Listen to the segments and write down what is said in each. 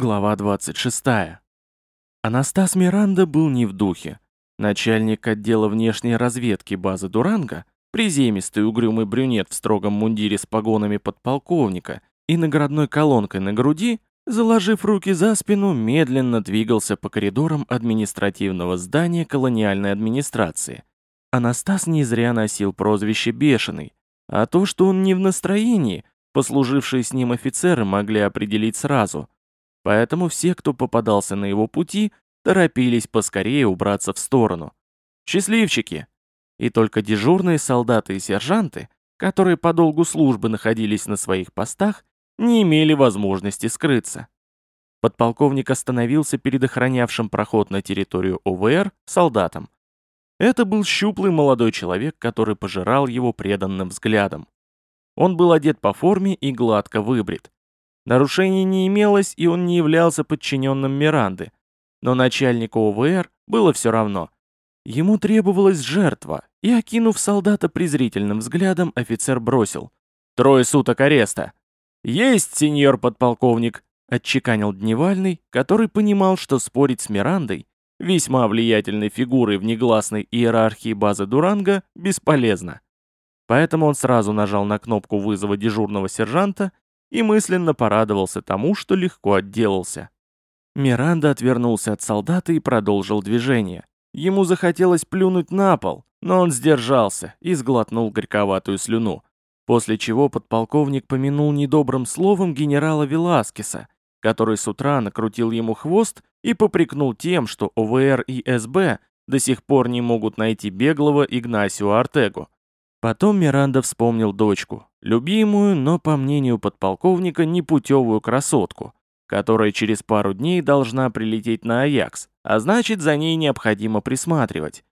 Глава 26. Анастас Миранда был не в духе. Начальник отдела внешней разведки базы Дуранга, приземистый угрюмый брюнет в строгом мундире с погонами подполковника и наградной колонкой на груди, заложив руки за спину, медленно двигался по коридорам административного здания колониальной администрации. Анастас не зря носил прозвище «Бешеный», а то, что он не в настроении, послужившие с ним офицеры могли определить сразу – Поэтому все, кто попадался на его пути, торопились поскорее убраться в сторону. Счастливчики! И только дежурные солдаты и сержанты, которые по долгу службы находились на своих постах, не имели возможности скрыться. Подполковник остановился перед охранявшим проход на территорию ОВР солдатом. Это был щуплый молодой человек, который пожирал его преданным взглядом. Он был одет по форме и гладко выбрит. Нарушений не имелось, и он не являлся подчиненным Миранды. Но начальнику ОВР было все равно. Ему требовалась жертва, и, окинув солдата презрительным взглядом, офицер бросил. «Трое суток ареста!» «Есть, сеньор подполковник!» — отчеканил Дневальный, который понимал, что спорить с Мирандой, весьма влиятельной фигурой в негласной иерархии базы Дуранга, бесполезно. Поэтому он сразу нажал на кнопку вызова дежурного сержанта и мысленно порадовался тому, что легко отделался. Миранда отвернулся от солдата и продолжил движение. Ему захотелось плюнуть на пол, но он сдержался и сглотнул горьковатую слюну, после чего подполковник помянул недобрым словом генерала Веласкеса, который с утра накрутил ему хвост и попрекнул тем, что ОВР и СБ до сих пор не могут найти беглого Игнасио Артегу. Потом Миранда вспомнил дочку, любимую, но, по мнению подполковника, непутевую красотку, которая через пару дней должна прилететь на Аякс, а значит, за ней необходимо присматривать.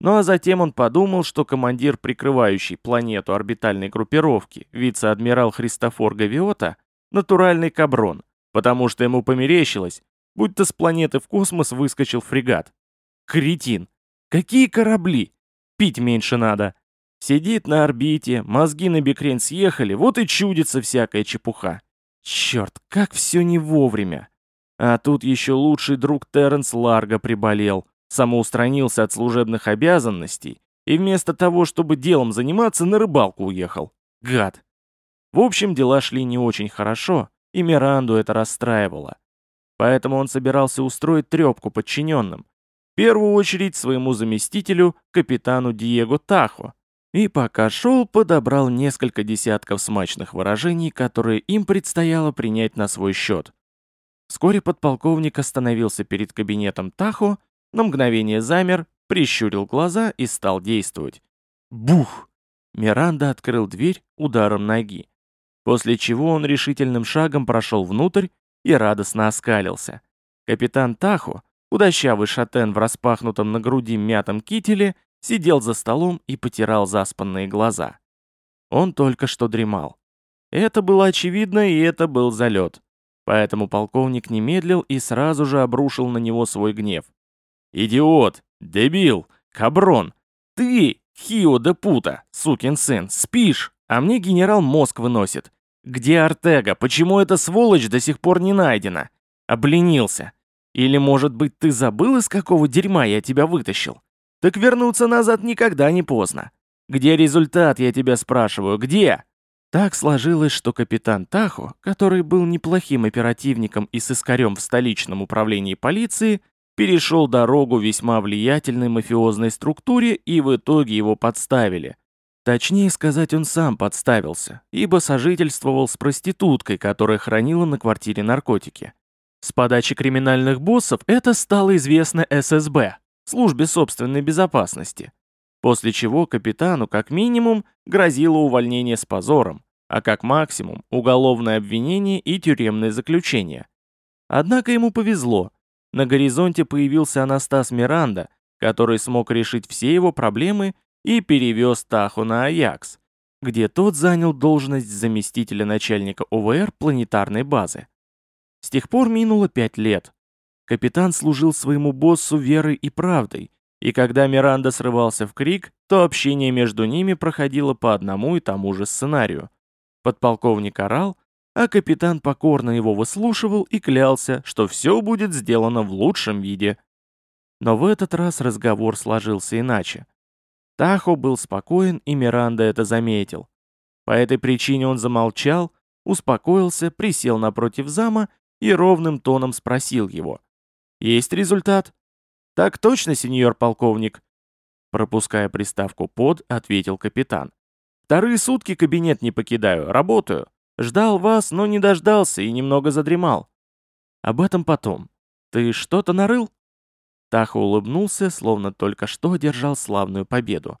Ну а затем он подумал, что командир, прикрывающий планету орбитальной группировки, вице-адмирал Христофор Гавиота, натуральный каброн, потому что ему померещилось, будто с планеты в космос выскочил фрегат. Кретин! Какие корабли? Пить меньше надо. Сидит на орбите, мозги на бекрень съехали, вот и чудится всякая чепуха. Черт, как все не вовремя. А тут еще лучший друг Терренс Ларго приболел, самоустранился от служебных обязанностей и вместо того, чтобы делом заниматься, на рыбалку уехал. Гад. В общем, дела шли не очень хорошо, и Миранду это расстраивало. Поэтому он собирался устроить трепку подчиненным. В первую очередь своему заместителю, капитану Диего Тахо, и пока шел, подобрал несколько десятков смачных выражений, которые им предстояло принять на свой счет. Вскоре подполковник остановился перед кабинетом Тахо, на мгновение замер, прищурил глаза и стал действовать. Бух! Миранда открыл дверь ударом ноги, после чего он решительным шагом прошел внутрь и радостно оскалился. Капитан Тахо, худощавый шатен в распахнутом на груди мятом кителе, сидел за столом и потирал заспанные глаза. Он только что дремал. Это было очевидно, и это был залет. Поэтому полковник не медлил и сразу же обрушил на него свой гнев. «Идиот! Дебил! Каброн! Ты, Хио де Пута, сукин сын, спишь, а мне генерал мозг выносит. Где Артега? Почему эта сволочь до сих пор не найдена? Обленился. Или, может быть, ты забыл, из какого дерьма я тебя вытащил? Так вернуться назад никогда не поздно. Где результат, я тебя спрашиваю, где? Так сложилось, что капитан Тахо, который был неплохим оперативником и сыскарем в столичном управлении полиции, перешел дорогу весьма влиятельной мафиозной структуре и в итоге его подставили. Точнее сказать, он сам подставился, ибо сожительствовал с проституткой, которая хранила на квартире наркотики. С подачи криминальных боссов это стало известно ССБ, службе собственной безопасности, после чего капитану как минимум грозило увольнение с позором, а как максимум уголовное обвинение и тюремное заключение. Однако ему повезло. На горизонте появился Анастас Миранда, который смог решить все его проблемы и перевез Таху на Аякс, где тот занял должность заместителя начальника ОВР планетарной базы. С тех пор минуло пять лет, Капитан служил своему боссу верой и правдой, и когда Миранда срывался в крик, то общение между ними проходило по одному и тому же сценарию. Подполковник орал, а капитан покорно его выслушивал и клялся, что все будет сделано в лучшем виде. Но в этот раз разговор сложился иначе. Тахо был спокоен, и Миранда это заметил. По этой причине он замолчал, успокоился, присел напротив зама и ровным тоном спросил его. «Есть результат?» «Так точно, сеньор полковник», пропуская приставку «под», ответил капитан. «Вторые сутки кабинет не покидаю, работаю. Ждал вас, но не дождался и немного задремал. Об этом потом. Ты что-то нарыл?» Таха улыбнулся, словно только что одержал славную победу.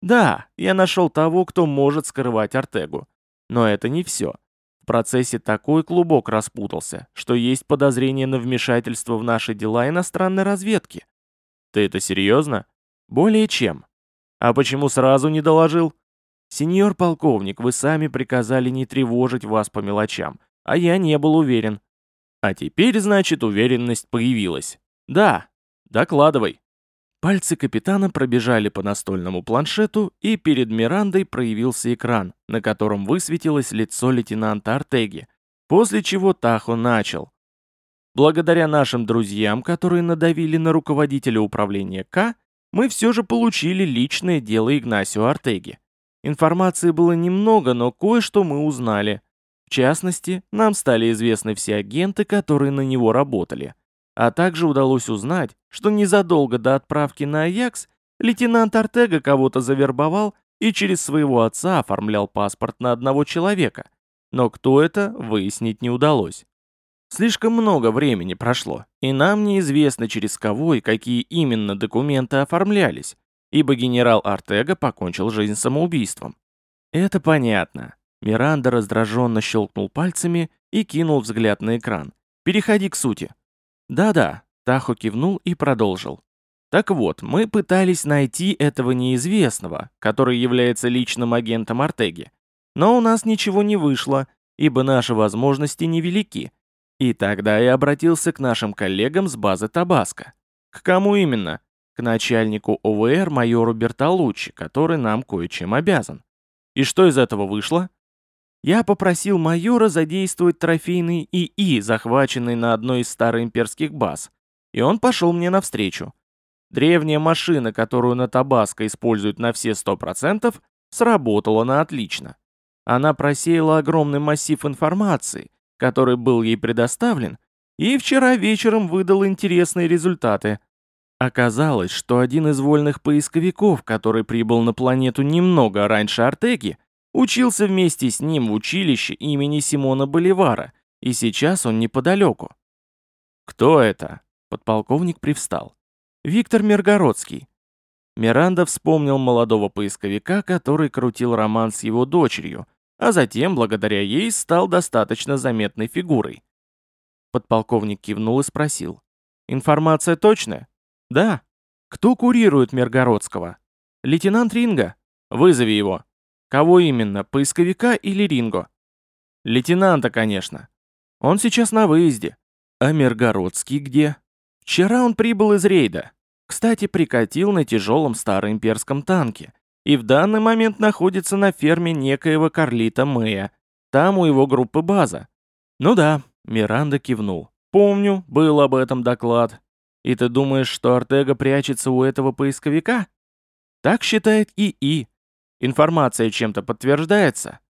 «Да, я нашел того, кто может скрывать Артегу. Но это не все. Процессе такой клубок распутался, что есть подозрение на вмешательство в наши дела иностранной разведки. Ты это серьезно? Более чем. А почему сразу не доложил? Сеньор полковник, вы сами приказали не тревожить вас по мелочам, а я не был уверен. А теперь, значит, уверенность появилась. Да, докладывай. Пальцы капитана пробежали по настольному планшету, и перед Мирандой проявился экран, на котором высветилось лицо лейтенанта Артеги, после чего Тахо начал. Благодаря нашим друзьям, которые надавили на руководителя управления К, мы все же получили личное дело Игнасио Артеги. Информации было немного, но кое-что мы узнали. В частности, нам стали известны все агенты, которые на него работали – а также удалось узнать, что незадолго до отправки на Аякс лейтенант Артега кого-то завербовал и через своего отца оформлял паспорт на одного человека. Но кто это, выяснить не удалось. Слишком много времени прошло, и нам неизвестно через кого и какие именно документы оформлялись, ибо генерал Артега покончил жизнь самоубийством. Это понятно. Миранда раздраженно щелкнул пальцами и кинул взгляд на экран. Переходи к сути. «Да-да», — Тахо кивнул и продолжил. «Так вот, мы пытались найти этого неизвестного, который является личным агентом Артеги. Но у нас ничего не вышло, ибо наши возможности невелики. И тогда я обратился к нашим коллегам с базы Табаско. К кому именно? К начальнику ОВР майору Бертолуччи, который нам кое-чем обязан. И что из этого вышло? Я попросил майора задействовать трофейный ИИ, захваченный на одной из староимперских баз, и он пошел мне навстречу. Древняя машина, которую на Табаско используют на все 100%, сработала на отлично. Она просеяла огромный массив информации, который был ей предоставлен, и вчера вечером выдал интересные результаты. Оказалось, что один из вольных поисковиков, который прибыл на планету немного раньше Артеги, Учился вместе с ним в училище имени Симона Боливара, и сейчас он неподалеку. «Кто это?» — подполковник привстал. «Виктор Миргородский». Миранда вспомнил молодого поисковика, который крутил роман с его дочерью, а затем, благодаря ей, стал достаточно заметной фигурой. Подполковник кивнул и спросил. «Информация точная?» «Да». «Кто курирует Миргородского?» «Лейтенант Ринга. Вызови его». Кого именно, поисковика или Ринго? Лейтенанта, конечно. Он сейчас на выезде. А Миргородский где? Вчера он прибыл из рейда. Кстати, прикатил на тяжелом староимперском танке. И в данный момент находится на ферме некоего Карлита Мэя. Там у его группы база. Ну да, Миранда кивнул. Помню, был об этом доклад. И ты думаешь, что Артега прячется у этого поисковика? Так считает ИИ. Информация чем-то подтверждается?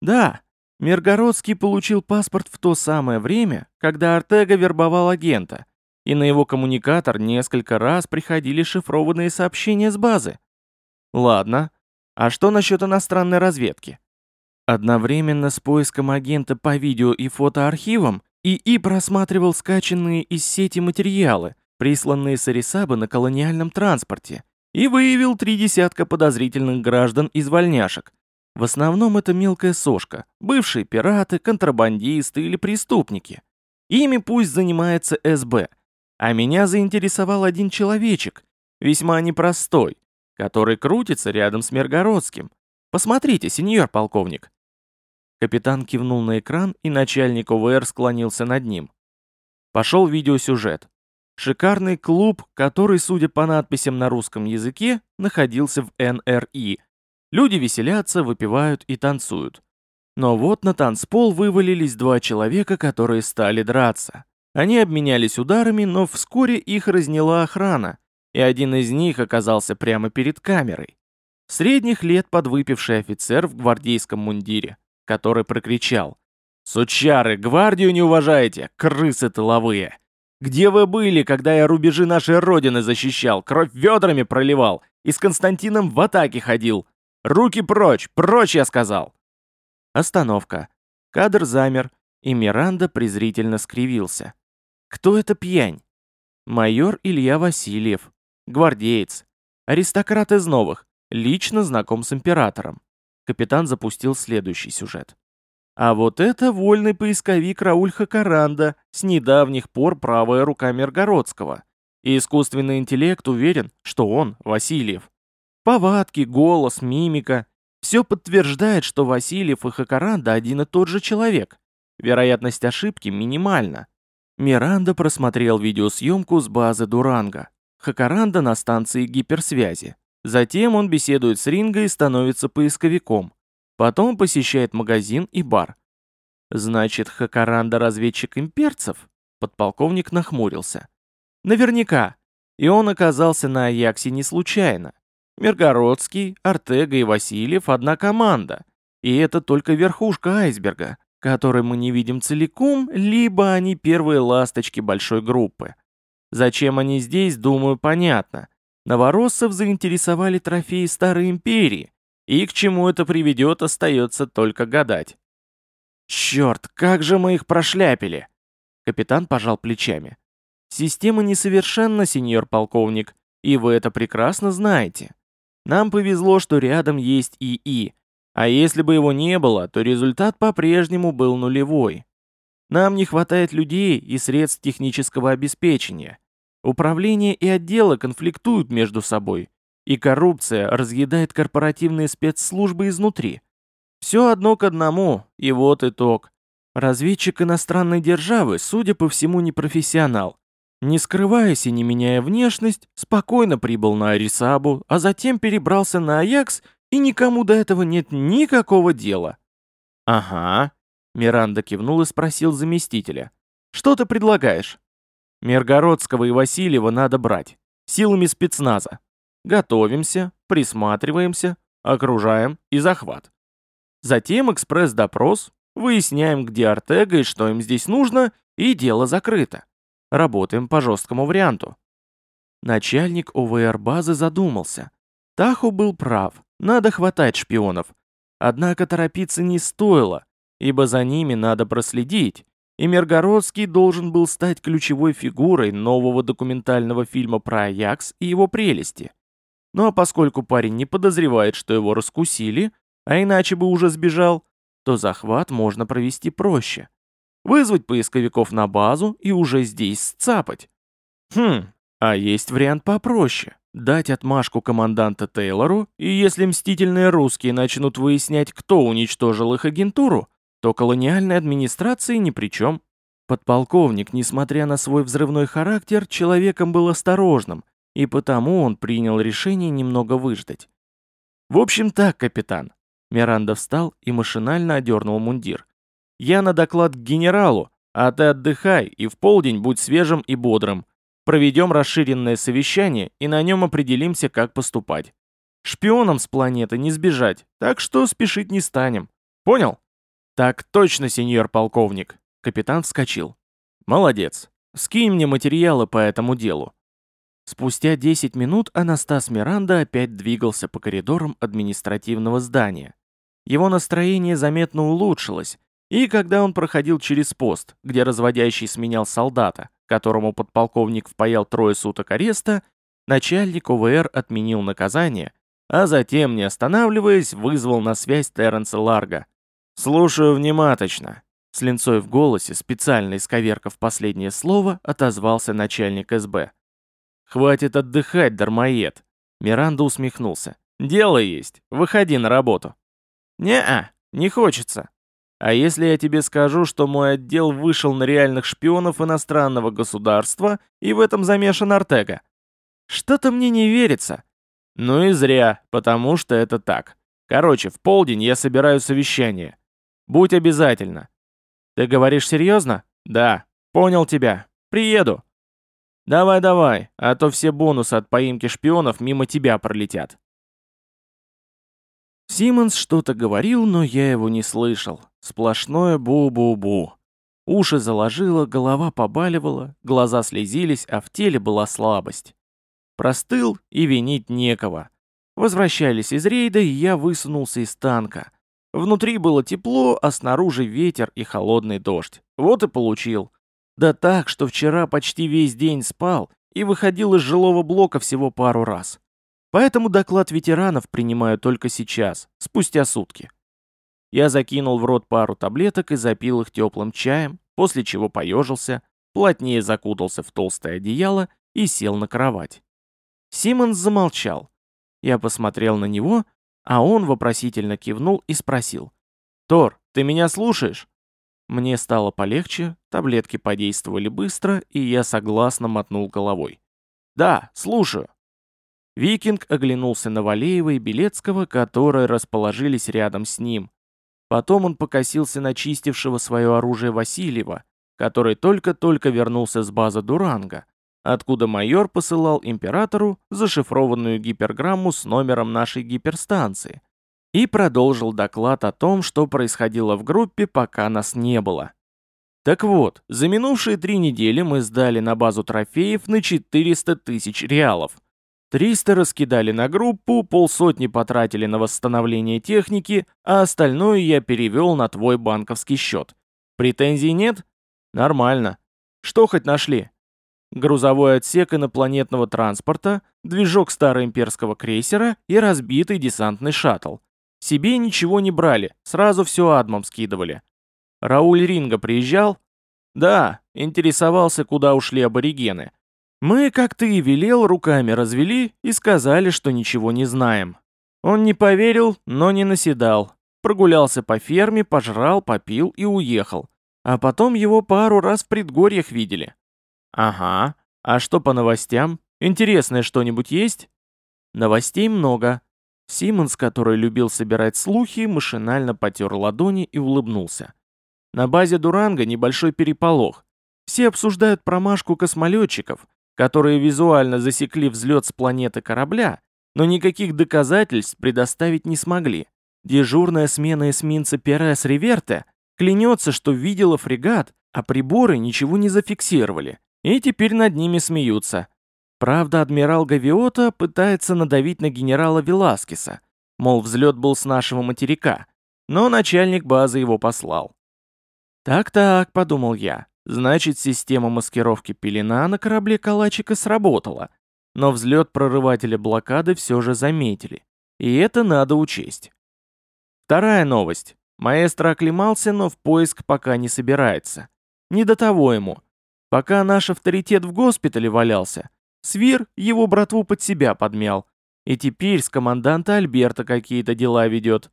Да, Миргородский получил паспорт в то самое время, когда Артега вербовал агента, и на его коммуникатор несколько раз приходили шифрованные сообщения с базы. Ладно, а что насчет иностранной разведки? Одновременно с поиском агента по видео и фотоархивам ИИ просматривал скачанные из сети материалы, присланные с на колониальном транспорте, и выявил три десятка подозрительных граждан из вольняшек. В основном это мелкая сошка, бывшие пираты, контрабандисты или преступники. Ими пусть занимается СБ. А меня заинтересовал один человечек, весьма непростой, который крутится рядом с Миргородским. Посмотрите, сеньор полковник. Капитан кивнул на экран, и начальник ОВР склонился над ним. Пошел видеосюжет. Шикарный клуб, который, судя по надписям на русском языке, находился в НРИ. Люди веселятся, выпивают и танцуют. Но вот на танцпол вывалились два человека, которые стали драться. Они обменялись ударами, но вскоре их разняла охрана, и один из них оказался прямо перед камерой. Средних лет подвыпивший офицер в гвардейском мундире, который прокричал «Сучары, гвардию не уважаете, крысы тыловые! Где вы были, когда я рубежи нашей родины защищал, кровь ведрами проливал и с Константином в атаке ходил? Руки прочь, прочь, я сказал!» Остановка. Кадр замер, и Миранда презрительно скривился. «Кто это пьянь?» «Майор Илья Васильев. Гвардеец. Аристократ из новых. Лично знаком с императором». Капитан запустил следующий сюжет. А вот это вольный поисковик Рауль Хакаранда, с недавних пор правая рука Миргородского. И искусственный интеллект уверен, что он Васильев. Повадки, голос, мимика все подтверждает, что Васильев и Хакаранда один и тот же человек. Вероятность ошибки минимальна. Миранда просмотрел видеосъемку с базы Дуранга. Хакаранда на станции гиперсвязи. Затем он беседует с Ринго и становится поисковиком. Потом посещает магазин и бар. Значит, Хакаранда разведчик имперцев? Подполковник нахмурился. Наверняка. И он оказался на Аяксе не случайно. Миргородский, Артега и Васильев – одна команда. И это только верхушка айсберга, который мы не видим целиком, либо они первые ласточки большой группы. Зачем они здесь, думаю, понятно. Новороссов заинтересовали трофеи Старой Империи, и к чему это приведет, остается только гадать. «Черт, как же мы их прошляпили!» Капитан пожал плечами. «Система несовершенна, сеньор полковник, и вы это прекрасно знаете. Нам повезло, что рядом есть ИИ, а если бы его не было, то результат по-прежнему был нулевой. Нам не хватает людей и средств технического обеспечения. Управление и отделы конфликтуют между собой, и коррупция разъедает корпоративные спецслужбы изнутри. Все одно к одному, и вот итог. Разведчик иностранной державы, судя по всему, не профессионал. Не скрываясь и не меняя внешность, спокойно прибыл на Арисабу, а затем перебрался на Аякс, и никому до этого нет никакого дела. «Ага», — Миранда кивнул и спросил заместителя. «Что ты предлагаешь?» «Миргородского и Васильева надо брать. Силами спецназа. Готовимся, присматриваемся, окружаем и захват. Затем экспресс-допрос, выясняем, где Артега и что им здесь нужно, и дело закрыто. Работаем по жесткому варианту. Начальник ОВР-базы задумался. Таху был прав, надо хватать шпионов. Однако торопиться не стоило, ибо за ними надо проследить, и Миргородский должен был стать ключевой фигурой нового документального фильма про Аякс и его прелести. Ну а поскольку парень не подозревает, что его раскусили, а иначе бы уже сбежал, то захват можно провести проще вызвать поисковиков на базу и уже здесь сцапать. Хм, а есть вариант попроще. Дать отмашку команданта Тейлору, и если мстительные русские начнут выяснять, кто уничтожил их агентуру, то колониальной администрации ни при чем. Подполковник, несмотря на свой взрывной характер, человеком был осторожным, и потому он принял решение немного выждать. «В общем так, капитан». Миранда встал и машинально одернул мундир. Я на доклад к генералу, а ты отдыхай и в полдень будь свежим и бодрым. Проведем расширенное совещание и на нем определимся, как поступать. Шпионам с планеты не сбежать, так что спешить не станем. Понял? Так точно, сеньор полковник. Капитан вскочил. Молодец. Скинь мне материалы по этому делу. Спустя 10 минут Анастас Миранда опять двигался по коридорам административного здания. Его настроение заметно улучшилось, и когда он проходил через пост, где разводящий сменял солдата, которому подполковник впаял трое суток ареста, начальник ОВР отменил наказание, а затем, не останавливаясь, вызвал на связь Терренса Ларга. «Слушаю внимательно», — с линцой в голосе, специально исковеркав последнее слово, отозвался начальник СБ. «Хватит отдыхать, дармоед!» Миранда усмехнулся. «Дело есть, выходи на работу». «Не-а, не хочется», а если я тебе скажу, что мой отдел вышел на реальных шпионов иностранного государства, и в этом замешан Артега? Что-то мне не верится. Ну и зря, потому что это так. Короче, в полдень я собираю совещание. Будь обязательно. Ты говоришь серьезно? Да. Понял тебя. Приеду. Давай-давай, а то все бонусы от поимки шпионов мимо тебя пролетят. Симмонс что-то говорил, но я его не слышал. Сплошное бу-бу-бу. Уши заложило, голова побаливала, глаза слезились, а в теле была слабость. Простыл и винить некого. Возвращались из рейда, и я высунулся из танка. Внутри было тепло, а снаружи ветер и холодный дождь. Вот и получил. Да так, что вчера почти весь день спал и выходил из жилого блока всего пару раз. Поэтому доклад ветеранов принимаю только сейчас, спустя сутки. Я закинул в рот пару таблеток и запил их теплым чаем, после чего поежился, плотнее закутался в толстое одеяло и сел на кровать. Симмонс замолчал. Я посмотрел на него, а он вопросительно кивнул и спросил. «Тор, ты меня слушаешь?» Мне стало полегче, таблетки подействовали быстро, и я согласно мотнул головой. «Да, слушаю». Викинг оглянулся на Валеева и Белецкого, которые расположились рядом с ним, Потом он покосился на чистившего свое оружие Васильева, который только-только вернулся с базы Дуранга, откуда майор посылал императору зашифрованную гиперграмму с номером нашей гиперстанции, и продолжил доклад о том, что происходило в группе, пока нас не было. Так вот, за минувшие три недели мы сдали на базу трофеев на 400 тысяч реалов. 300 раскидали на группу, полсотни потратили на восстановление техники, а остальное я перевел на твой банковский счет. Претензий нет? Нормально. Что хоть нашли? Грузовой отсек инопланетного транспорта, движок староимперского крейсера и разбитый десантный шаттл. Себе ничего не брали, сразу все адмом скидывали. Рауль Ринга приезжал? Да, интересовался, куда ушли аборигены. Мы, как ты и велел, руками развели и сказали, что ничего не знаем. Он не поверил, но не наседал. Прогулялся по ферме, пожрал, попил и уехал. А потом его пару раз в предгорьях видели. Ага. А что по новостям? Интересное что-нибудь есть? Новостей много. Симмонс, который любил собирать слухи, машинально потер ладони и улыбнулся. На базе Дуранга небольшой переполох. Все обсуждают промашку космолетчиков, которые визуально засекли взлет с планеты корабля, но никаких доказательств предоставить не смогли. Дежурная смена эсминца Перес Риверте клянется, что видела фрегат, а приборы ничего не зафиксировали, и теперь над ними смеются. Правда, адмирал Гавиота пытается надавить на генерала Веласкеса, мол, взлет был с нашего материка, но начальник базы его послал. «Так-так», — подумал я, Значит, система маскировки пелена на корабле Калачика сработала, но взлет прорывателя блокады все же заметили, и это надо учесть. Вторая новость. Маэстро оклемался, но в поиск пока не собирается. Не до того ему. Пока наш авторитет в госпитале валялся, Свир его братву под себя подмял, и теперь с команданта Альберта какие-то дела ведет.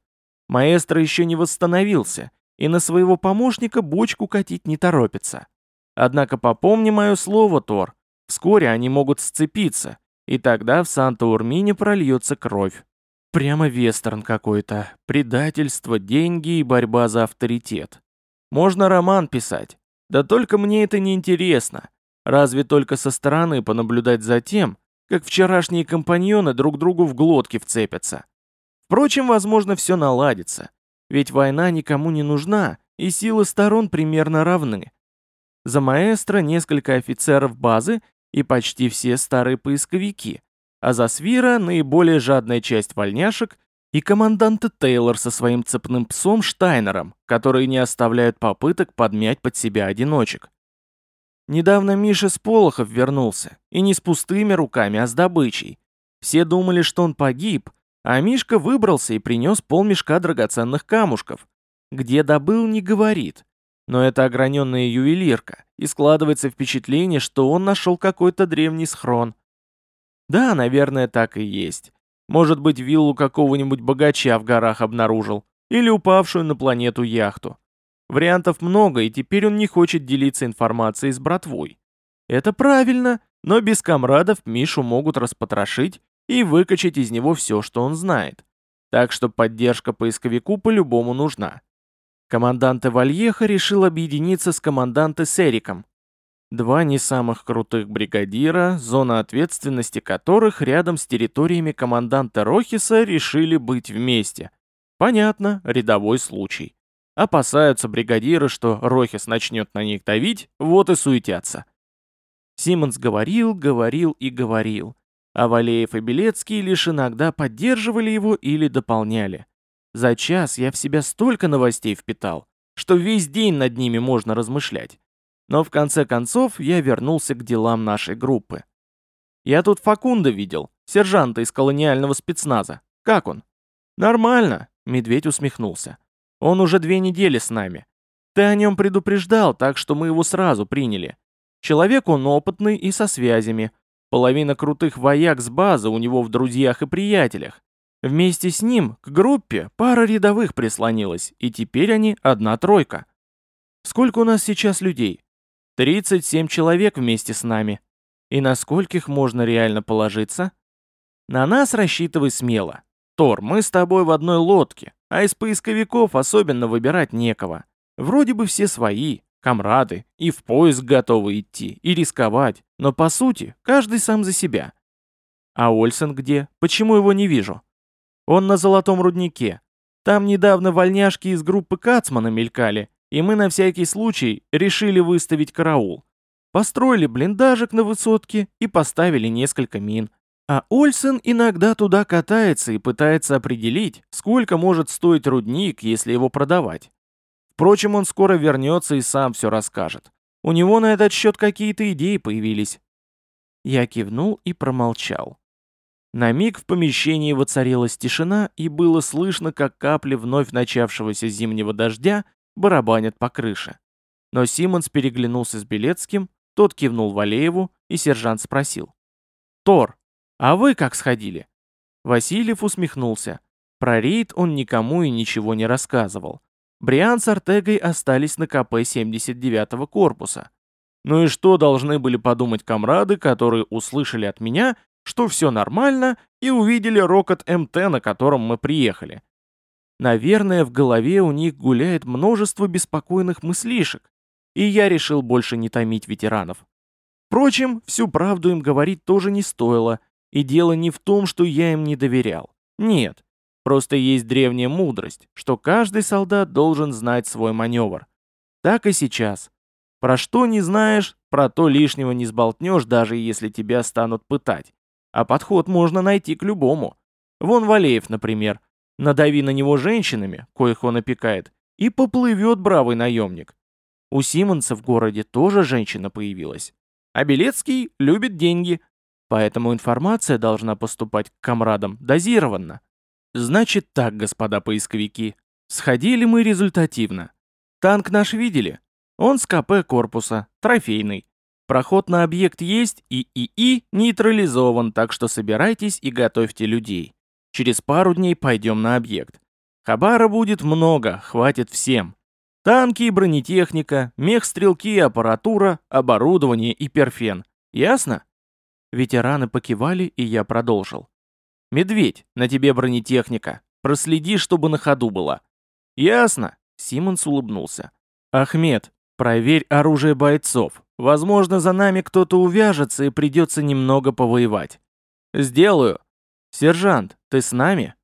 Маэстро еще не восстановился, и на своего помощника бочку катить не торопится. Однако попомни мое слово, Тор, вскоре они могут сцепиться, и тогда в Санта-Урмине прольется кровь. Прямо вестерн какой-то. Предательство, деньги и борьба за авторитет. Можно роман писать. Да только мне это не интересно. Разве только со стороны понаблюдать за тем, как вчерашние компаньоны друг другу в глотки вцепятся. Впрочем, возможно, все наладится. Ведь война никому не нужна, и силы сторон примерно равны. За маэстро несколько офицеров базы и почти все старые поисковики, а за Свира наиболее жадная часть вольняшек и команданта Тейлор со своим цепным псом Штайнером, которые не оставляют попыток подмять под себя одиночек. Недавно Миша Сполохов вернулся, и не с пустыми руками, а с добычей. Все думали, что он погиб, а Мишка выбрался и принес полмешка драгоценных камушков. Где добыл, не говорит. Но это ограненная ювелирка, и складывается впечатление, что он нашел какой-то древний схрон. Да, наверное, так и есть. Может быть, виллу какого-нибудь богача в горах обнаружил. Или упавшую на планету яхту. Вариантов много, и теперь он не хочет делиться информацией с братвой. Это правильно, но без комрадов Мишу могут распотрошить и выкачать из него все, что он знает. Так что поддержка поисковику по-любому нужна. Командант Вальеха решил объединиться с команданте Сериком. Два не самых крутых бригадира, зона ответственности которых рядом с территориями команданта Рохиса решили быть вместе. Понятно, рядовой случай. Опасаются бригадиры, что Рохис начнет на них давить, вот и суетятся. Симмонс говорил, говорил и говорил. А Валеев и Белецкий лишь иногда поддерживали его или дополняли. За час я в себя столько новостей впитал, что весь день над ними можно размышлять. Но в конце концов я вернулся к делам нашей группы. Я тут Факунда видел, сержанта из колониального спецназа. Как он? Нормально, медведь усмехнулся. Он уже две недели с нами. Ты о нем предупреждал, так что мы его сразу приняли. Человек он опытный и со связями. Половина крутых вояк с базы у него в друзьях и приятелях. Вместе с ним к группе пара рядовых прислонилась, и теперь они одна тройка. Сколько у нас сейчас людей? 37 человек вместе с нами. И на скольких можно реально положиться? На нас рассчитывай смело. Тор, мы с тобой в одной лодке, а из поисковиков особенно выбирать некого. Вроде бы все свои, комрады, и в поиск готовы идти, и рисковать, но по сути, каждый сам за себя. А Ольсен где? Почему его не вижу? Он на золотом руднике. Там недавно вольняшки из группы Кацмана мелькали, и мы на всякий случай решили выставить караул. Построили блиндажик на высотке и поставили несколько мин. А Ольсен иногда туда катается и пытается определить, сколько может стоить рудник, если его продавать. Впрочем, он скоро вернется и сам все расскажет. У него на этот счет какие-то идеи появились. Я кивнул и промолчал. На миг в помещении воцарилась тишина, и было слышно, как капли вновь начавшегося зимнего дождя барабанят по крыше. Но Симонс переглянулся с Белецким, тот кивнул Валееву, и сержант спросил. «Тор, а вы как сходили?» Васильев усмехнулся. Про рейд он никому и ничего не рассказывал. Бриан с Артегой остались на КП 79-го корпуса. Ну и что должны были подумать комрады, которые услышали от меня, что все нормально, и увидели рокот МТ, на котором мы приехали. Наверное, в голове у них гуляет множество беспокойных мыслишек, и я решил больше не томить ветеранов. Впрочем, всю правду им говорить тоже не стоило, и дело не в том, что я им не доверял. Нет, просто есть древняя мудрость, что каждый солдат должен знать свой маневр. Так и сейчас. Про что не знаешь, про то лишнего не сболтнешь, даже если тебя станут пытать. А подход можно найти к любому. Вон Валеев, например. Надави на него женщинами, коих он опекает, и поплывет бравый наемник. У Симонса в городе тоже женщина появилась. А Белецкий любит деньги, поэтому информация должна поступать к комрадам дозированно. Значит так, господа поисковики, сходили мы результативно. Танк наш видели? Он с КП корпуса, трофейный. Проход на объект есть и ИИ нейтрализован, так что собирайтесь и готовьте людей. Через пару дней пойдем на объект. Хабара будет много, хватит всем. Танки и бронетехника, мех-стрелки и аппаратура, оборудование и перфен. Ясно? Ветераны покивали, и я продолжил. «Медведь, на тебе бронетехника. Проследи, чтобы на ходу была». «Ясно», — Симонс улыбнулся. «Ахмед, проверь оружие бойцов. Возможно, за нами кто-то увяжется и придется немного повоевать. Сделаю. Сержант, ты с нами?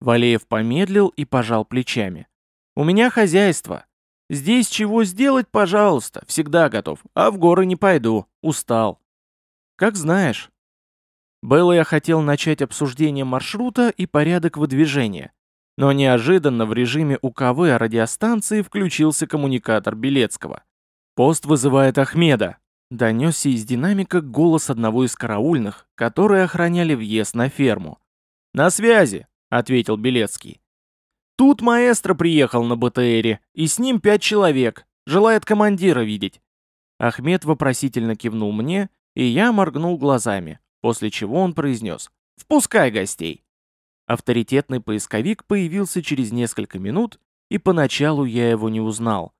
Валеев помедлил и пожал плечами. У меня хозяйство. Здесь чего сделать, пожалуйста, всегда готов. А в горы не пойду, устал. Как знаешь. Было я хотел начать обсуждение маршрута и порядок выдвижения. Но неожиданно в режиме УКВ радиостанции включился коммуникатор Белецкого. «Пост вызывает Ахмеда», — донесся из динамика голос одного из караульных, которые охраняли въезд на ферму. «На связи», — ответил Белецкий. «Тут маэстро приехал на БТРе, и с ним пять человек. Желает командира видеть». Ахмед вопросительно кивнул мне, и я моргнул глазами, после чего он произнес «Впускай гостей». Авторитетный поисковик появился через несколько минут, и поначалу я его не узнал.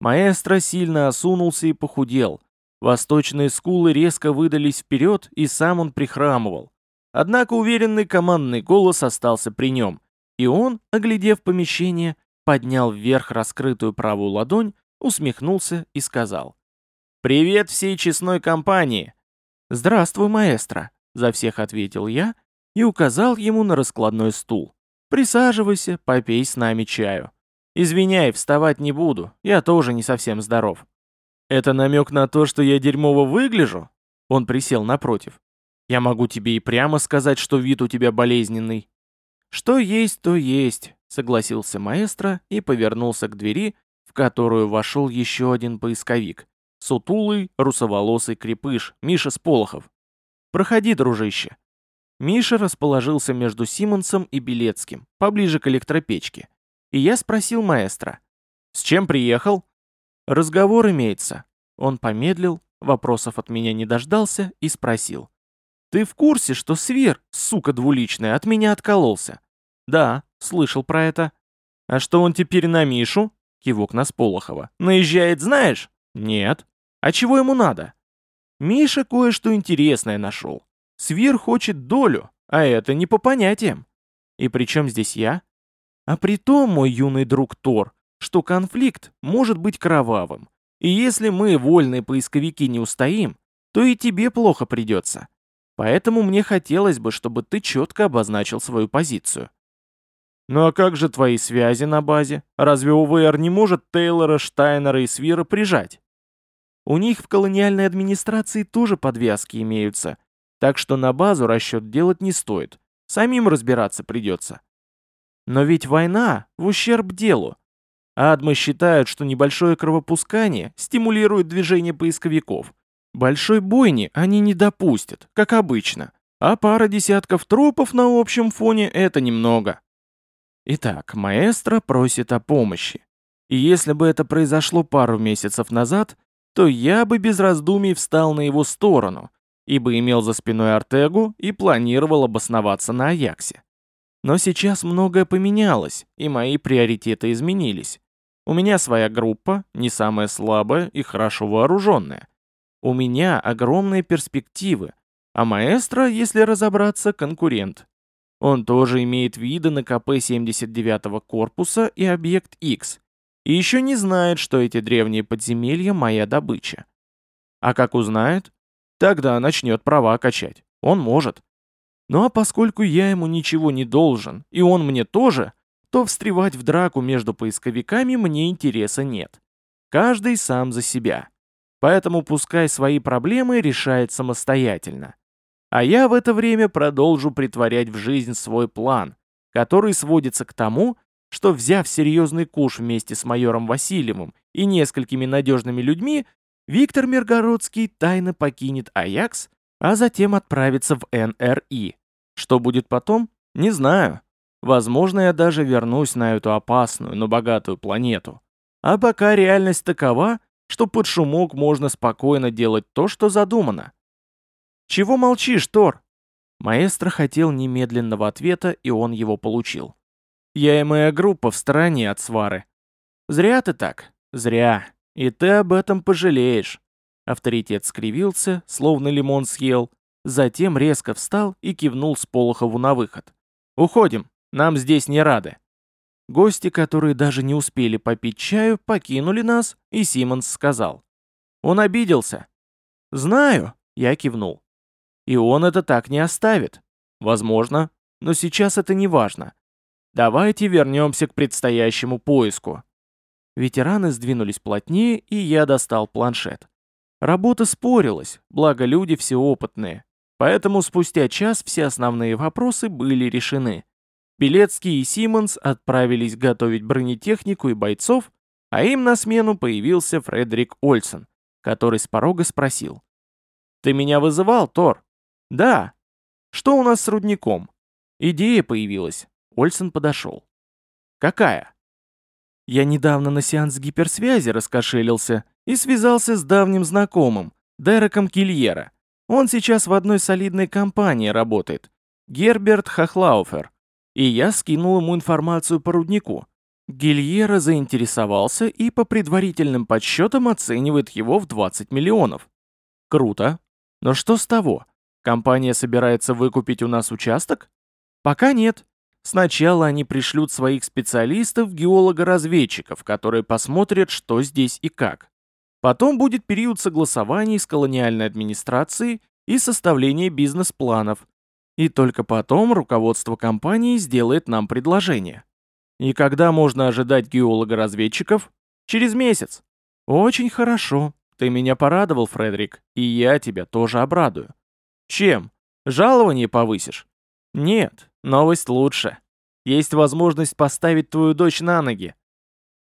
Маэстро сильно осунулся и похудел. Восточные скулы резко выдались вперед, и сам он прихрамывал. Однако уверенный командный голос остался при нем, и он, оглядев помещение, поднял вверх раскрытую правую ладонь, усмехнулся и сказал. «Привет всей честной компании!» «Здравствуй, маэстро!» — за всех ответил я и указал ему на раскладной стул. «Присаживайся, попей с нами чаю. Извиняй, вставать не буду, я тоже не совсем здоров». «Это намек на то, что я дерьмово выгляжу?» Он присел напротив. «Я могу тебе и прямо сказать, что вид у тебя болезненный». «Что есть, то есть», — согласился маэстро и повернулся к двери, в которую вошел еще один поисковик. Сутулый, русоволосый крепыш, Миша Сполохов. «Проходи, дружище». Миша расположился между Симонсом и Белецким, поближе к электропечке. И я спросил маэстро. «С чем приехал?» «Разговор имеется». Он помедлил, вопросов от меня не дождался и спросил. «Ты в курсе, что Свир, сука двуличная, от меня откололся?» «Да, слышал про это». «А что он теперь на Мишу?» Кивок на Сполохова. «Наезжает, знаешь?» «Нет». А чего ему надо? Миша кое-что интересное нашел. Свир хочет долю, а это не по понятиям. И при чем здесь я? А при том, мой юный друг Тор, что конфликт может быть кровавым. И если мы, вольные поисковики, не устоим, то и тебе плохо придется. Поэтому мне хотелось бы, чтобы ты четко обозначил свою позицию. Ну а как же твои связи на базе? Разве УВР не может Тейлора, Штайнера и Свира прижать? У них в колониальной администрации тоже подвязки имеются, так что на базу расчет делать не стоит, самим разбираться придется. Но ведь война в ущерб делу. Адмы считают, что небольшое кровопускание стимулирует движение поисковиков. Большой бойни они не допустят, как обычно, а пара десятков трупов на общем фоне — это немного. Итак, маэстро просит о помощи. И если бы это произошло пару месяцев назад, то я бы без раздумий встал на его сторону, ибо имел за спиной Артегу и планировал обосноваться на Аяксе. Но сейчас многое поменялось, и мои приоритеты изменились. У меня своя группа, не самая слабая и хорошо вооруженная. У меня огромные перспективы, а маэстро, если разобраться, конкурент. Он тоже имеет виды на КП 79-го корпуса и объект X, и еще не знает, что эти древние подземелья — моя добыча. А как узнает, тогда начнет права качать. Он может. Ну а поскольку я ему ничего не должен, и он мне тоже, то встревать в драку между поисковиками мне интереса нет. Каждый сам за себя. Поэтому пускай свои проблемы решает самостоятельно. А я в это время продолжу притворять в жизнь свой план, который сводится к тому, что, взяв серьезный куш вместе с майором Васильевым и несколькими надежными людьми, Виктор Миргородский тайно покинет Аякс, а затем отправится в НРИ. Что будет потом? Не знаю. Возможно, я даже вернусь на эту опасную, но богатую планету. А пока реальность такова, что под шумок можно спокойно делать то, что задумано. «Чего молчишь, Тор?» Маэстро хотел немедленного ответа, и он его получил. Я и моя группа в стороне от свары. Зря ты так. Зря. И ты об этом пожалеешь. Авторитет скривился, словно лимон съел, затем резко встал и кивнул с Полохову на выход. «Уходим, нам здесь не рады». Гости, которые даже не успели попить чаю, покинули нас, и Симмонс сказал. «Он обиделся». «Знаю», — я кивнул. «И он это так не оставит. Возможно, но сейчас это не важно. Давайте вернемся к предстоящему поиску. Ветераны сдвинулись плотнее, и я достал планшет. Работа спорилась, благо люди все опытные. Поэтому спустя час все основные вопросы были решены. Белецкий и Симмонс отправились готовить бронетехнику и бойцов, а им на смену появился Фредерик Ольсен, который с порога спросил. «Ты меня вызывал, Тор?» «Да». «Что у нас с рудником?» «Идея появилась. Ольсен подошел. «Какая?» Я недавно на сеанс гиперсвязи раскошелился и связался с давним знакомым, Дереком Кильера. Он сейчас в одной солидной компании работает, Герберт Хохлауфер. И я скинул ему информацию по руднику. Гильера заинтересовался и по предварительным подсчетам оценивает его в 20 миллионов. Круто. Но что с того? Компания собирается выкупить у нас участок? Пока нет. Сначала они пришлют своих специалистов, геолога-разведчиков, которые посмотрят, что здесь и как. Потом будет период согласований с колониальной администрацией и составления бизнес-планов. И только потом руководство компании сделает нам предложение. И когда можно ожидать геолога-разведчиков? Через месяц. Очень хорошо. Ты меня порадовал, Фредерик, и я тебя тоже обрадую. Чем? Жалование повысишь? Нет, новость лучше. Есть возможность поставить твою дочь на ноги.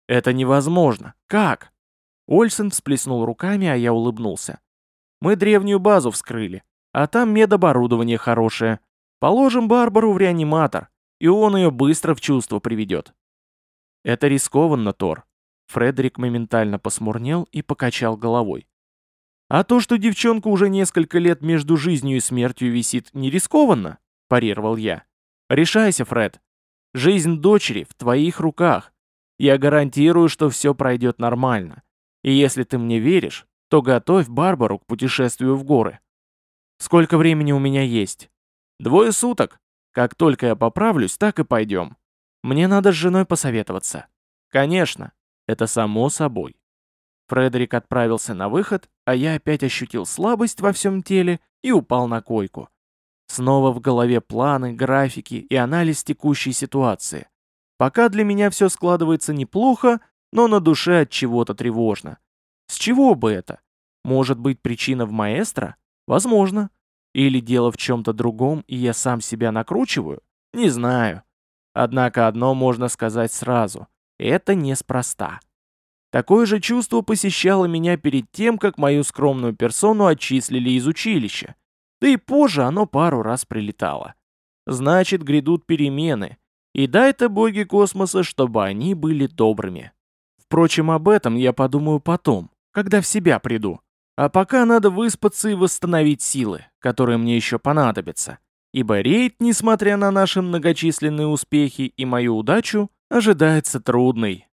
Это невозможно. Как? Ольсен всплеснул руками, а я улыбнулся. Мы древнюю базу вскрыли, а там медоборудование хорошее. Положим Барбару в реаниматор и он ее быстро в чувство приведет. Это рискованно, Тор. Фредерик моментально посмурнел и покачал головой. А то, что девчонка уже несколько лет между жизнью и смертью висит, не рискованно, парировал я. Решайся, Фред. Жизнь дочери в твоих руках. Я гарантирую, что все пройдет нормально. И если ты мне веришь, то готовь Барбару к путешествию в горы. Сколько времени у меня есть? Двое суток. Как только я поправлюсь, так и пойдем. Мне надо с женой посоветоваться. Конечно, это само собой. Фредерик отправился на выход, а я опять ощутил слабость во всем теле и упал на койку. Снова в голове планы, графики и анализ текущей ситуации. Пока для меня все складывается неплохо, но на душе от чего-то тревожно. С чего бы это? Может быть причина в маэстро? Возможно. Или дело в чем-то другом, и я сам себя накручиваю? Не знаю. Однако одно можно сказать сразу. Это неспроста. Такое же чувство посещало меня перед тем, как мою скромную персону отчислили из училища. Да и позже оно пару раз прилетало. Значит, грядут перемены. И дай-то боги космоса, чтобы они были добрыми. Впрочем, об этом я подумаю потом, когда в себя приду. А пока надо выспаться и восстановить силы, которые мне еще понадобятся. Ибо рейд, несмотря на наши многочисленные успехи и мою удачу, ожидается трудный.